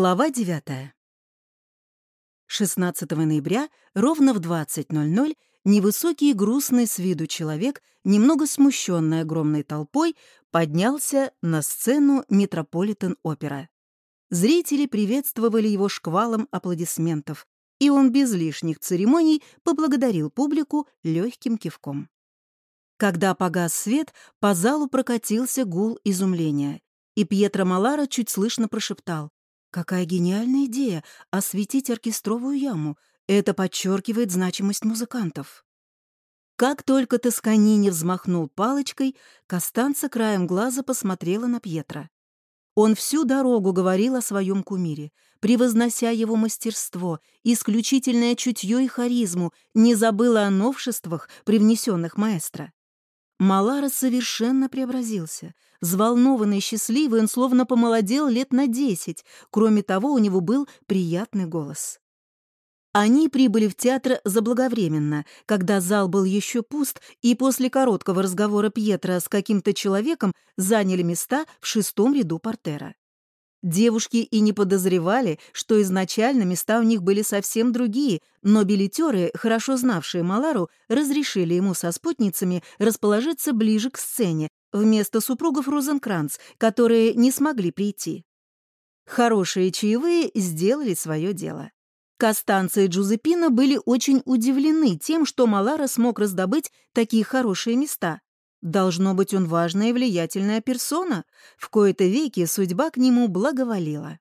Глава 9. 16 ноября ровно в 20.00 невысокий и грустный с виду человек, немного смущенный огромной толпой, поднялся на сцену Метрополитен-опера. Зрители приветствовали его шквалом аплодисментов, и он без лишних церемоний поблагодарил публику легким кивком. Когда погас свет, по залу прокатился гул изумления, и Пьетро Малара чуть слышно прошептал Какая гениальная идея — осветить оркестровую яму. Это подчеркивает значимость музыкантов. Как только Тосканини взмахнул палочкой, Костанца краем глаза посмотрела на Пьетра. Он всю дорогу говорил о своем кумире, превознося его мастерство, исключительное чутье и харизму, не забыла о новшествах, привнесенных маэстро. Малара совершенно преобразился. Взволнованный и счастливый, он словно помолодел лет на десять. Кроме того, у него был приятный голос. Они прибыли в театр заблаговременно, когда зал был еще пуст, и после короткого разговора Пьетра с каким-то человеком заняли места в шестом ряду портера. Девушки и не подозревали, что изначально места у них были совсем другие, но билетеры, хорошо знавшие Малару, разрешили ему со спутницами расположиться ближе к сцене, вместо супругов Розенкранц, которые не смогли прийти. Хорошие чаевые сделали свое дело. Костанца и Джузеппина были очень удивлены тем, что Малара смог раздобыть такие хорошие места. Должно быть, он важная и влиятельная персона. В кои-то веки судьба к нему благоволила.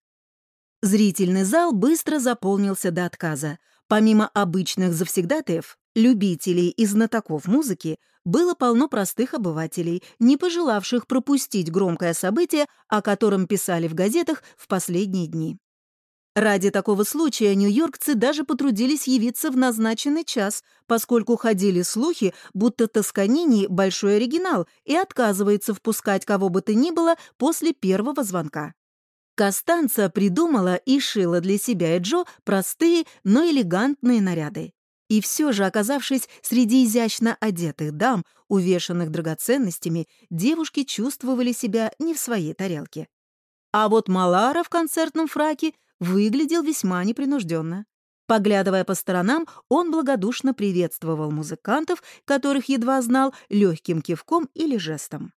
Зрительный зал быстро заполнился до отказа. Помимо обычных завсегдатаев, любителей и знатоков музыки, было полно простых обывателей, не пожелавших пропустить громкое событие, о котором писали в газетах в последние дни. Ради такого случая нью-йоркцы даже потрудились явиться в назначенный час, поскольку ходили слухи, будто Тосканини — большой оригинал и отказывается впускать кого бы то ни было после первого звонка. Костанца придумала и шила для себя и Джо простые, но элегантные наряды. И все же, оказавшись среди изящно одетых дам, увешанных драгоценностями, девушки чувствовали себя не в своей тарелке. А вот Малара в концертном фраке выглядел весьма непринужденно. Поглядывая по сторонам, он благодушно приветствовал музыкантов, которых едва знал, легким кивком или жестом.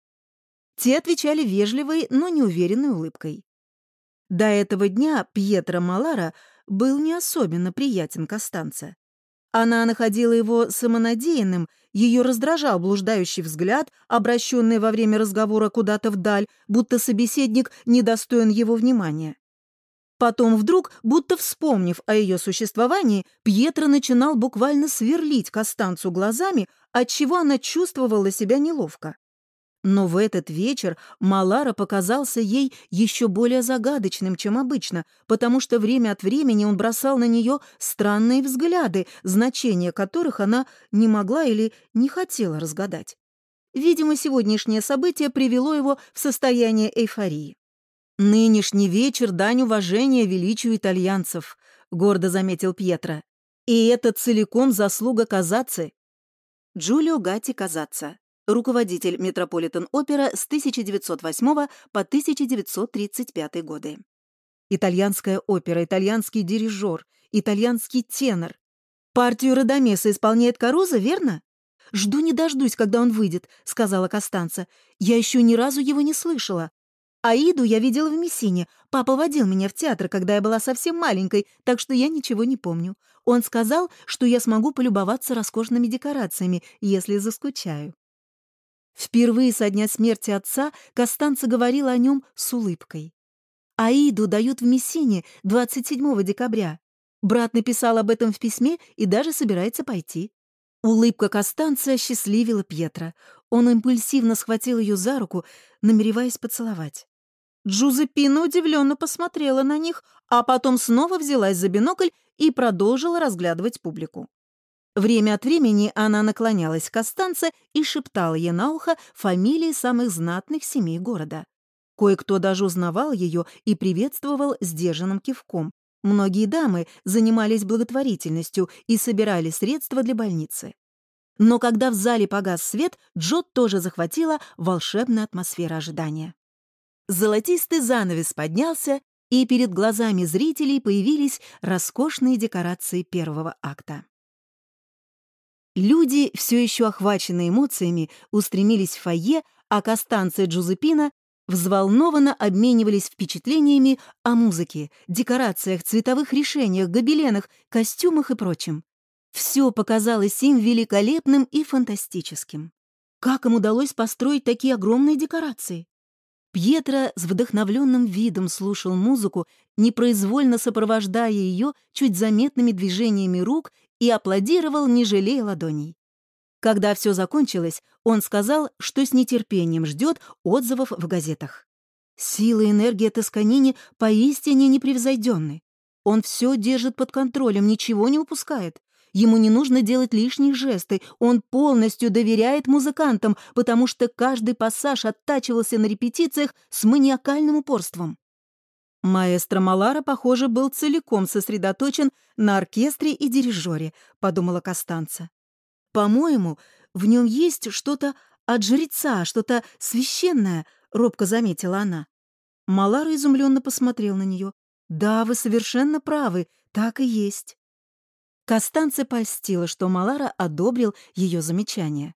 Те отвечали вежливой, но неуверенной улыбкой. До этого дня Пьетро Малара был не особенно приятен Костанце. Она находила его самонадеянным, ее раздражал блуждающий взгляд, обращенный во время разговора куда-то вдаль, будто собеседник недостоин его внимания. Потом вдруг, будто вспомнив о ее существовании, Пьетро начинал буквально сверлить Костанцу глазами, отчего она чувствовала себя неловко. Но в этот вечер Малара показался ей еще более загадочным, чем обычно, потому что время от времени он бросал на нее странные взгляды, значение которых она не могла или не хотела разгадать. Видимо, сегодняшнее событие привело его в состояние эйфории. «Нынешний вечер — дань уважения величию итальянцев», — гордо заметил Пьетро. «И это целиком заслуга Казаци». Джулио Гати Казаца, руководитель Метрополитен-опера с 1908 по 1935 годы. Итальянская опера, итальянский дирижер, итальянский тенор. Партию Родомеса исполняет Каруза, верно? «Жду не дождусь, когда он выйдет», — сказала Костанца. «Я еще ни разу его не слышала. Аиду я видела в Мессине. Папа водил меня в театр, когда я была совсем маленькой, так что я ничего не помню. Он сказал, что я смогу полюбоваться роскошными декорациями, если заскучаю. Впервые со дня смерти отца Костанца говорила о нем с улыбкой. Аиду дают в Мессине 27 декабря. Брат написал об этом в письме и даже собирается пойти. Улыбка Костанца осчастливила Пьетра. Он импульсивно схватил ее за руку, намереваясь поцеловать. Джузеппина удивленно посмотрела на них, а потом снова взялась за бинокль и продолжила разглядывать публику. Время от времени она наклонялась к Костанце и шептала ей на ухо фамилии самых знатных семей города. Кое-кто даже узнавал ее и приветствовал сдержанным кивком. Многие дамы занимались благотворительностью и собирали средства для больницы. Но когда в зале погас свет, Джот тоже захватила волшебная атмосфера ожидания. Золотистый занавес поднялся, и перед глазами зрителей появились роскошные декорации первого акта. Люди, все еще охваченные эмоциями, устремились в фойе, а Костанция Джузепина взволнованно обменивались впечатлениями о музыке, декорациях, цветовых решениях, гобеленах, костюмах и прочем. Все показалось им великолепным и фантастическим. Как им удалось построить такие огромные декорации? Пьетро с вдохновленным видом слушал музыку, непроизвольно сопровождая ее чуть заметными движениями рук и аплодировал, не жалея ладоней. Когда все закончилось, он сказал, что с нетерпением ждет отзывов в газетах. Сила и энергия Тосканини поистине непревзойденны. Он все держит под контролем, ничего не упускает. Ему не нужно делать лишние жесты, он полностью доверяет музыкантам, потому что каждый пассаж оттачивался на репетициях с маниакальным упорством. Маэстро Малара, похоже, был целиком сосредоточен на оркестре и дирижере, подумала Костанца. По-моему, в нем есть что-то от жреца, что-то священное, робко заметила она. Малара изумленно посмотрел на нее. Да, вы совершенно правы, так и есть. Костанце польстила, что Малара одобрил ее замечание.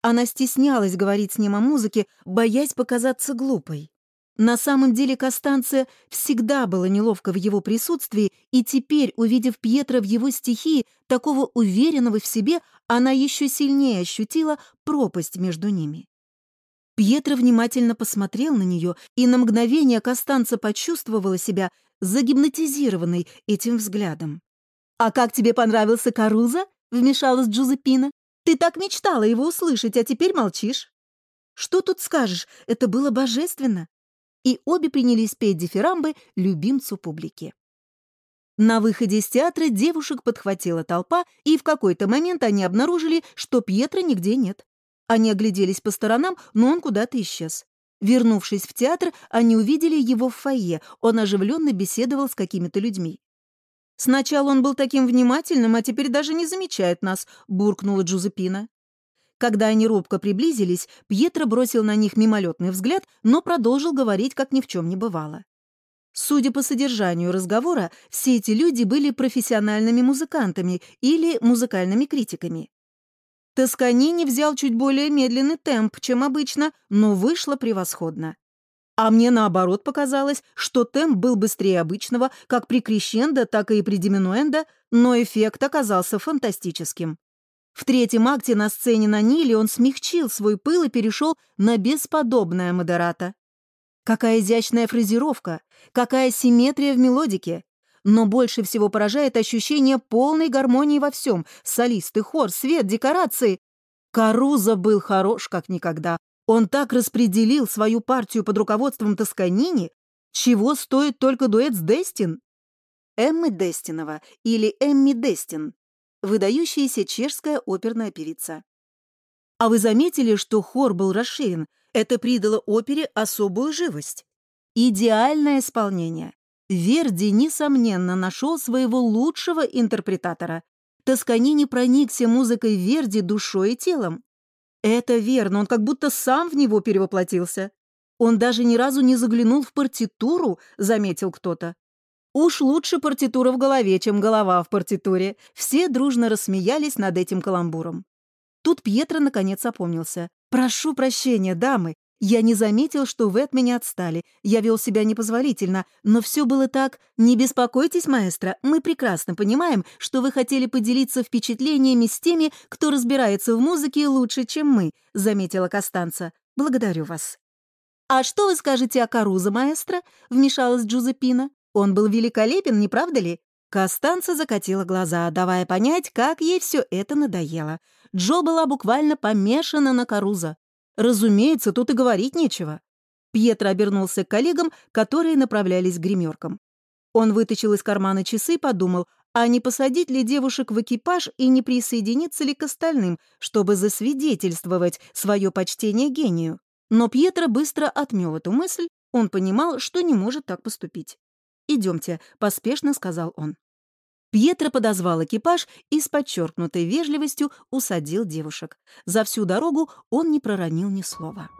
Она стеснялась говорить с ним о музыке, боясь показаться глупой. На самом деле Костанция всегда было неловко в его присутствии, и теперь, увидев Пьетро в его стихии, такого уверенного в себе, она еще сильнее ощутила пропасть между ними. Пьетро внимательно посмотрел на нее, и на мгновение Костанца почувствовала себя загипнотизированной этим взглядом. «А как тебе понравился Каруза?» — вмешалась Джузепина. «Ты так мечтала его услышать, а теперь молчишь». «Что тут скажешь? Это было божественно!» И обе принялись петь дифирамбы любимцу публики. На выходе из театра девушек подхватила толпа, и в какой-то момент они обнаружили, что Пьетро нигде нет. Они огляделись по сторонам, но он куда-то исчез. Вернувшись в театр, они увидели его в фойе. Он оживленно беседовал с какими-то людьми. «Сначала он был таким внимательным, а теперь даже не замечает нас», — буркнула Джузепина. Когда они робко приблизились, Пьетро бросил на них мимолетный взгляд, но продолжил говорить, как ни в чем не бывало. Судя по содержанию разговора, все эти люди были профессиональными музыкантами или музыкальными критиками. Тосканини взял чуть более медленный темп, чем обычно, но вышло превосходно. А мне, наоборот, показалось, что темп был быстрее обычного, как при крещендо, так и при диминуэндо, но эффект оказался фантастическим. В третьем акте на сцене на Ниле он смягчил свой пыл и перешел на бесподобное модерато. Какая изящная фразировка, какая симметрия в мелодике. Но больше всего поражает ощущение полной гармонии во всем. Солисты, хор, свет, декорации. Каруза был хорош как никогда. Он так распределил свою партию под руководством Тосканини, чего стоит только дуэт с Дестин. Эммы Дестинова или Эмми Дестин, выдающаяся чешская оперная певица. А вы заметили, что хор был расширен? Это придало опере особую живость. Идеальное исполнение. Верди, несомненно, нашел своего лучшего интерпретатора. Тосканини проникся музыкой Верди душой и телом. Это верно, он как будто сам в него перевоплотился. Он даже ни разу не заглянул в партитуру, заметил кто-то. Уж лучше партитура в голове, чем голова в партитуре. Все дружно рассмеялись над этим каламбуром. Тут Пьетро наконец опомнился. «Прошу прощения, дамы. Я не заметил, что вы от меня отстали. Я вел себя непозволительно, но все было так. Не беспокойтесь, маэстро, мы прекрасно понимаем, что вы хотели поделиться впечатлениями с теми, кто разбирается в музыке лучше, чем мы», — заметила Костанца. «Благодарю вас». «А что вы скажете о Карузо, маэстро?» — вмешалась Джузепина. «Он был великолепен, не правда ли?» Костанца закатила глаза, давая понять, как ей все это надоело. Джо была буквально помешана на Карузо. Разумеется, тут и говорить нечего. Пьетро обернулся к коллегам, которые направлялись к гримеркам. Он вытащил из кармана часы и подумал, а не посадить ли девушек в экипаж и не присоединиться ли к остальным, чтобы засвидетельствовать свое почтение гению. Но Пьетро быстро отмел эту мысль, он понимал, что не может так поступить. «Идемте», — поспешно сказал он. Пьетро подозвал экипаж и с подчеркнутой вежливостью усадил девушек. За всю дорогу он не проронил ни слова.